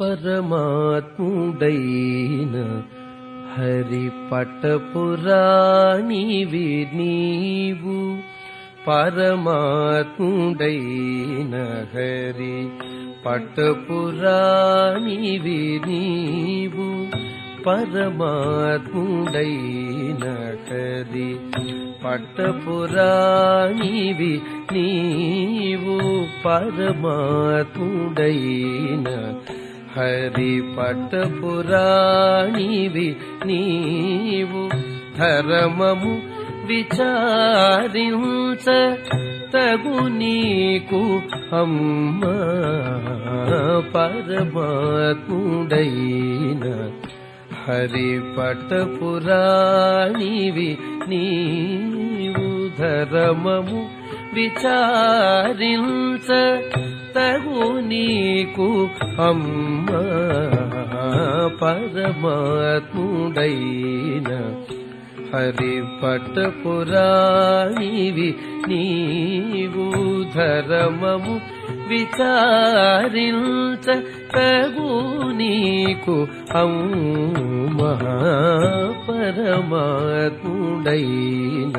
परमात् हरिपटपुराणि विनीवु पट पुराणी वि नीव परमात् हरि पटपुराणि विनीवु वि हरि पट पुराणी वि పరమాత్ముడైన హరి పట్టపురాణివి నీవు ధర్మము విచారించ తగు నీకు అమ్మ పరమాత్ముడైన హరి పట్టపురాణివి నీవు ధర్మము విచారించ తగు నీకు అమ్మ పరమాత్ముడైన హరి పట్టపురాణివి నీవు ధర్మము విచారించ తగు నీకు అమ్మ పరమాత్ముడైన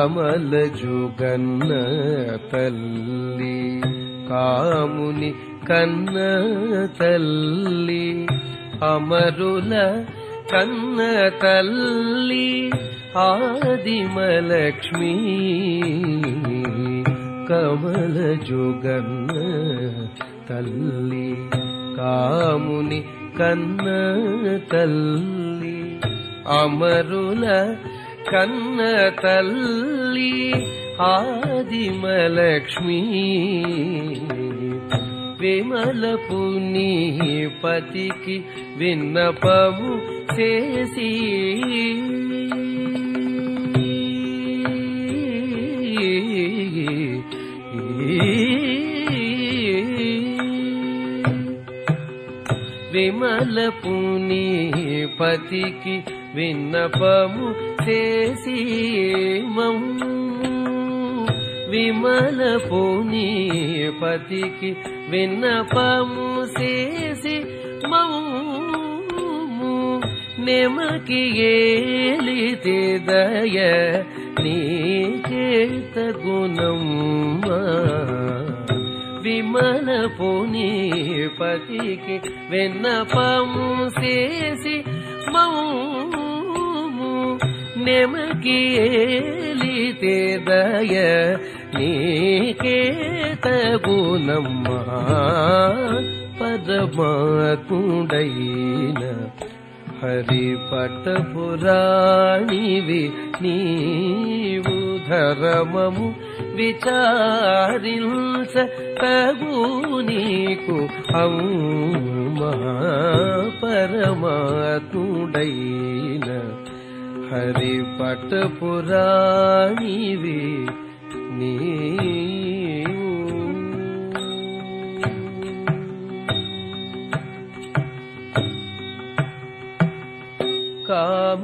కమల జుగన్న తల్లి కాముని కన్న తల్లి అమరుల కన్న తల్లి ఆదిమలక్ష్మి కమల జుగన్న తల్లి కాముని కన్న తల్లి అమరుల కన్న తల్లి ఆదిమలక్ష్మి విమలపు నీ పతికి విన్నపము చేసి విమలపు నీ పతికి విన్నపము చేసి మమ్ము విమలపు పతికి విన్నపము చేసి మమ్ము నెమకి ఏలితే దయ నీకేత గుణమ్మా విమల పోనీపతికి పతికి విన్నపము చేసి మౌము నెమకి ఏలితే దయ నీకేత గుణమ్మా పరమాత్ముడైన హరి పట్టపురాణివి నీవు ధర్మము विचारिंस तगुनीको परमातुडैन हा परमाैन हरि पट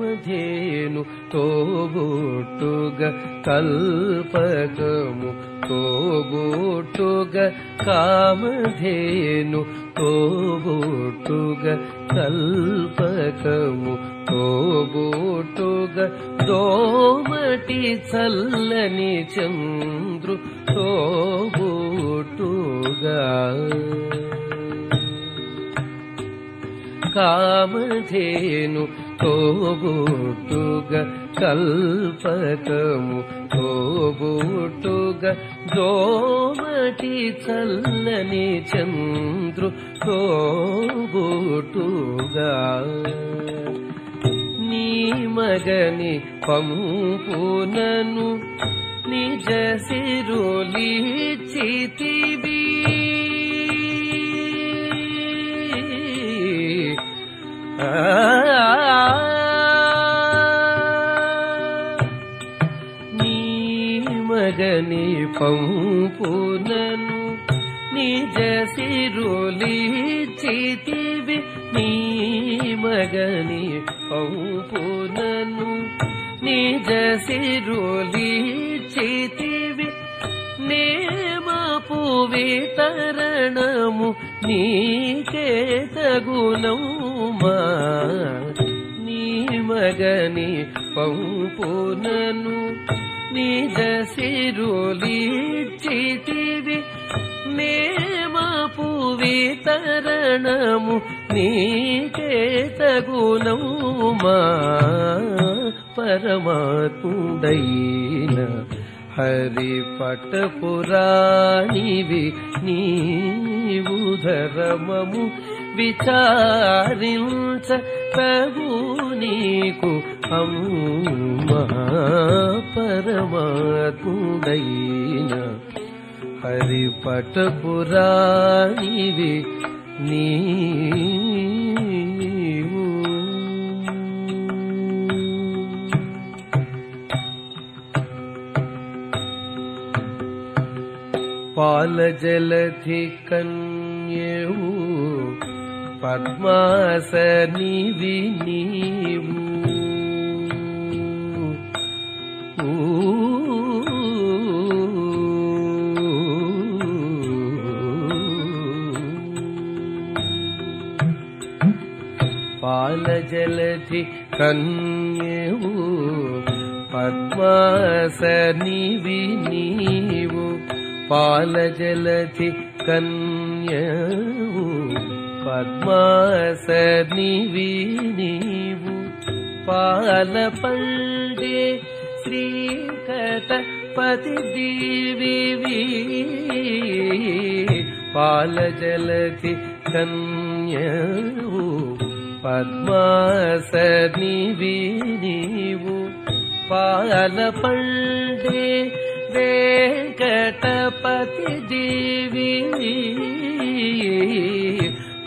పట్టపురాణివి కామధేను తోబుట్టుగ కల్పకము తోబుట్టుగ కామధేను తోబుట్టుగ కల్పకము తోబుట్టుగ దోమటి చల్లని చంద్రు తోబుట్టుగా కామధేను తోబుట్టుగ కల్పకము తోబుట్టుగ దోమటి చల్లని చంద్రు తోబుట్టుగా. నీ మగని పంపునను నిజ సిరులి చితివీ నీ మగని పంపునను నిజ సిరులి చితివి. నీ మగని పంపునను నిజ సిరులి చితివి. నేమ పువి తరణము నీ మగని పంపునను నిజ సిరులిచితివి నేమపు వితరణము నీకే తగునౌమా పరమాత్ముడైన హరి పటపురాణివి నీ ధర్మము విచారించ తగు నీకు అమ్మా పరమాత్ముడైన హరి పటపురాణివి నీవు. పాల జలధి కన్యవు పద్మాసనివి నీవు పాల జలధి కన్యవు పద్మాసనివి నీవు పాల జలధి కన్యవు पद्मासनि पागे श्रीकट पति पालजलति पालचलि संज्ञ पद्मासनि वि पागल పద్మాసనివి నీవు పాల పండే వెంకటపతి దేవి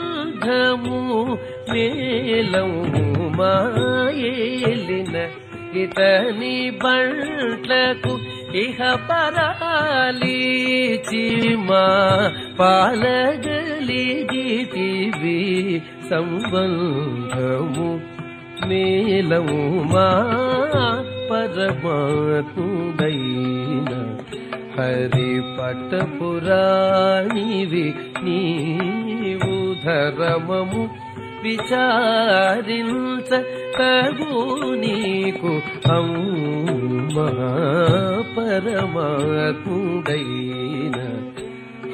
సంబంధము మేలము మాయేలిన ఇతని బంట్లకు ఇహ పరాలిచి మా పాలగలిగితివి సంబంధము మేలము మా పరమాత్ముడైన హరి పట్టపురాణివి నీ ధర్మము విచారించ తగు నీకు అమ్మా పరమాత్ముడైన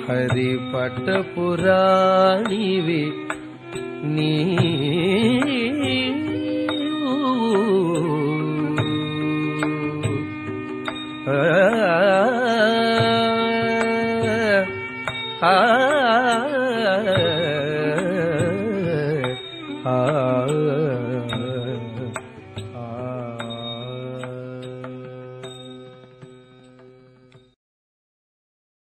హరి పట్టపురాణివి నీవు ఆ ఆ ఆ